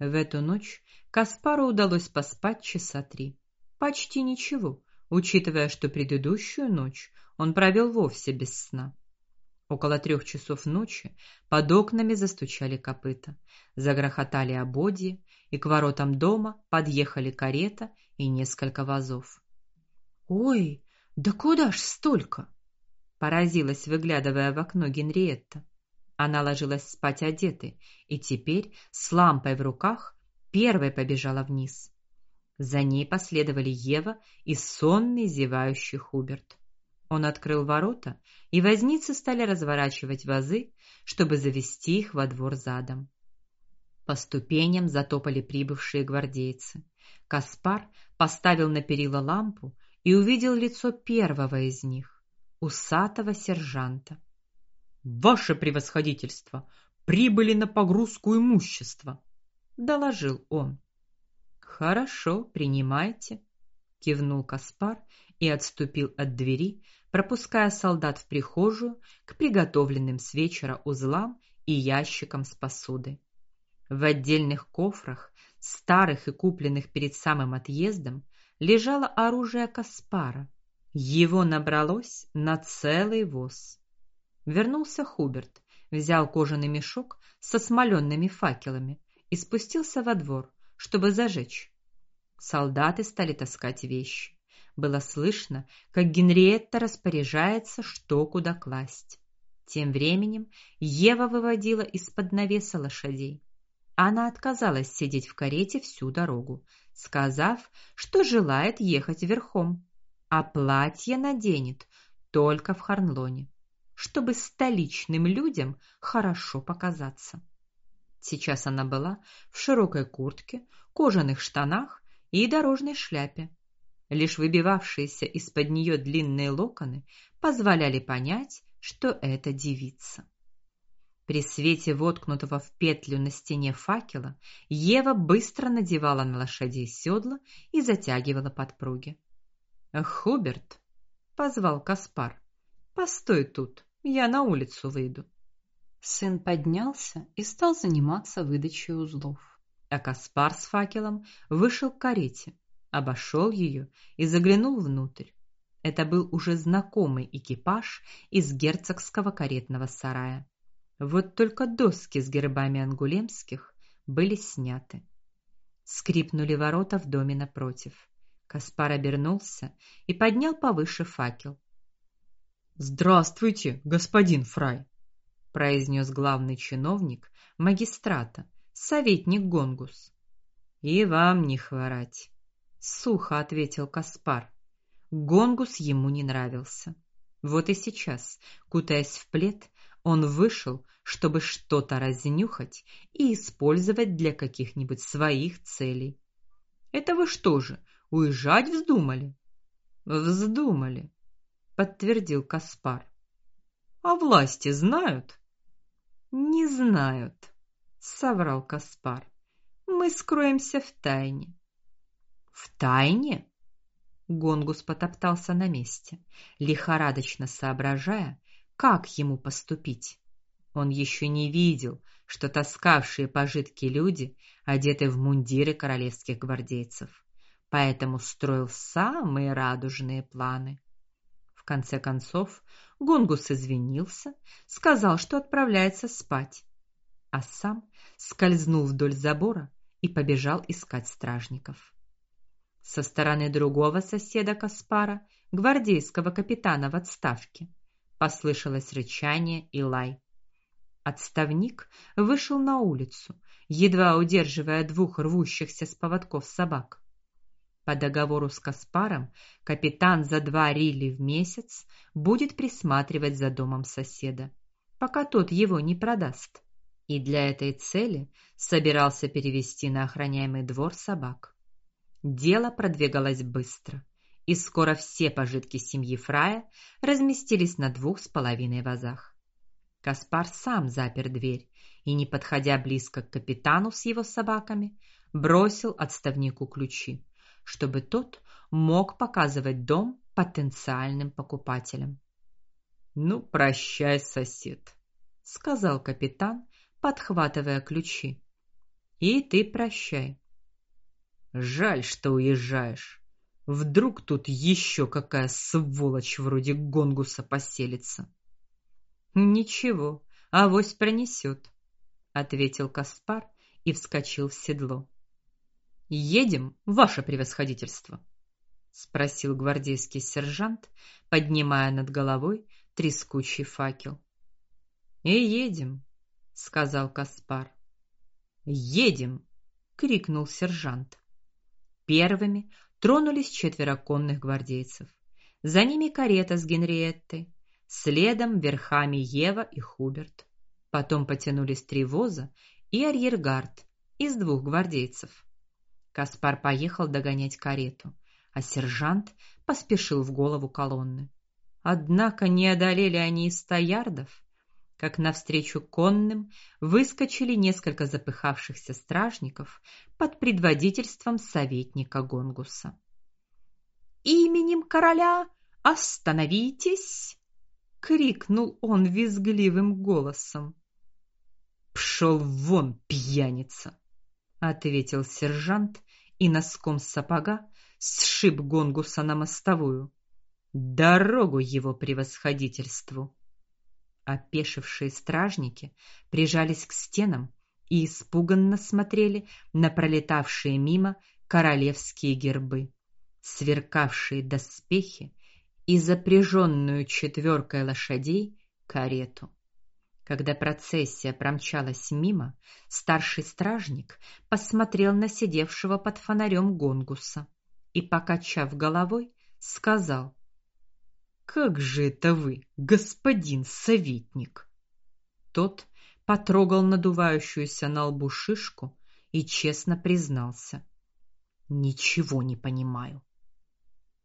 В эту ночь Каспару удалось поспать часа три. Почти ничего, учитывая, что предыдущую ночь он провел вовсе без сна. Около трех часов ночи под окнами застучали копыта, загрохотали ободья, и к воротам дома подъехали карета и несколько вазов. Ой, да куда ж столько? поразилась, выглядывая в окно Генриетта. Она ложилась спать одетой и теперь с лампой в руках первой побежала вниз. За ней последовали Ева и сонный зевающий Хуберт. Он открыл ворота, и возницы стали разворачивать вазы, чтобы завести их во двор задом. По ступеням затопали прибывшие гвардейцы. Каспар поставил на перила лампу и увидел лицо первого из них, усатого сержанта. Ваше превосходительство, прибыли на погрузку имущества, доложил он. Хорошо, принимайте, кивнул Каспар и отступил от двери, пропуская солдат в прихожую к приготовленным с вечера узлам и ящикам с посудой. В отдельных кофрах, старых и купленных перед самым отъездом, лежало оружие Каспара. Его набралось на целый воз. Вернулся Хуберт, взял кожаный мешок со смолёными факелами и спустился во двор, чтобы зажечь. Солдаты стали таскать вещи. Было слышно, как Генриетта распоряжается, что куда класть. Тем временем Ева выводила из-под навеса лошадей. Она отказалась сидеть в карете всю дорогу, сказав, что желает ехать верхом, а платье наденет только в Харнлоне чтобы столичным людям хорошо показаться. Сейчас она была в широкой куртке, кожаных штанах и дорожной шляпе. Лишь выбивавшиеся из-под нее длинные локоны позволяли понять, что это девица. При свете воткнутого в петлю на стене факела Ева быстро надевала на лошадей седла и затягивала подпруги. "Хуберт", позвал Каспар. "Постой тут". Я на улицу выйду. Сын поднялся и стал заниматься выдачей узлов. А Каспар с факелом вышел к карете, обошел ее и заглянул внутрь. Это был уже знакомый экипаж из герцогского каретного сарая. Вот только доски с гербами ангулемских были сняты. Скрипнули ворота в доме напротив. Каспар обернулся и поднял повыше факел. Здравствуйте, господин Фрай, произнес главный чиновник магистрата, советник Гонгус. И вам не хворать, сухо ответил Каспар. Гонгус ему не нравился. Вот и сейчас, кутаясь в плед, он вышел, чтобы что-то разнюхать и использовать для каких-нибудь своих целей. Это вы что же, уезжать вздумали? Вздумали, подтвердил Каспар. А власти знают? Не знают, соврал Каспар. Мы скроемся в тайне. В тайне? Гонгус потоптался на месте, лихорадочно соображая, как ему поступить. Он еще не видел, что таскавшие пожитки люди одеты в мундиры королевских гвардейцев, поэтому строил самые радужные планы конце концов, Гунгус извинился, сказал, что отправляется спать, а сам скользнул вдоль забора и побежал искать стражников. Со стороны другого соседа Каспара, гвардейского капитана в отставке, послышалось рычание и лай. Отставник вышел на улицу, едва удерживая двух рвущихся с поводков собак. По договору с Каспаром капитан за два рилли в месяц будет присматривать за домом соседа, пока тот его не продаст. И для этой цели собирался перевести на охраняемый двор собак. Дело продвигалось быстро, и скоро все пожитки семьи Фрая разместились на двух с половиной вазах. Каспар сам запер дверь и, не подходя близко к капитану с его собаками, бросил отставнику ключи чтобы тот мог показывать дом потенциальным покупателям. Ну, прощай, сосед, сказал капитан, подхватывая ключи. И ты прощай. Жаль, что уезжаешь. Вдруг тут еще какая сволочь вроде Гонгуса поселится. Ничего, авось пронесет, ответил Каспар и вскочил в седло. Едем, ваше превосходительство, спросил гвардейский сержант, поднимая над головой трескучий факел. И едем, сказал Каспар. Едем, крикнул сержант. Первыми тронулись четверо конных гвардейцев. За ними карета с Генриеттой, следом верхами Ева и Хуберт. Потом потянулись три воза и арьергард из двух гвардейцев. Каспар поехал догонять карету, а сержант поспешил в голову колонны. Однако не одолели они и ста ярдов, как навстречу конным выскочили несколько запыхавшихся стражников под предводительством советника Гонгуса. Именем короля остановитесь, крикнул он визгливым голосом. Пшел вон, пьяница, ответил сержант и носком сапога сшиб Гонгуса на мостовую. Дорогу его превосходительству. Опешившие стражники прижались к стенам и испуганно смотрели на пролетавшие мимо королевские гербы, сверкавшие доспехи и запряженную четверкой лошадей карету. Когда процессия промчалась мимо, старший стражник посмотрел на сидевшего под фонарем Гонгуса и, покачав головой, сказал: как же это вы, господин советник? Тот потрогал надувающуюся на лбу шишку и честно признался: Ничего не понимаю.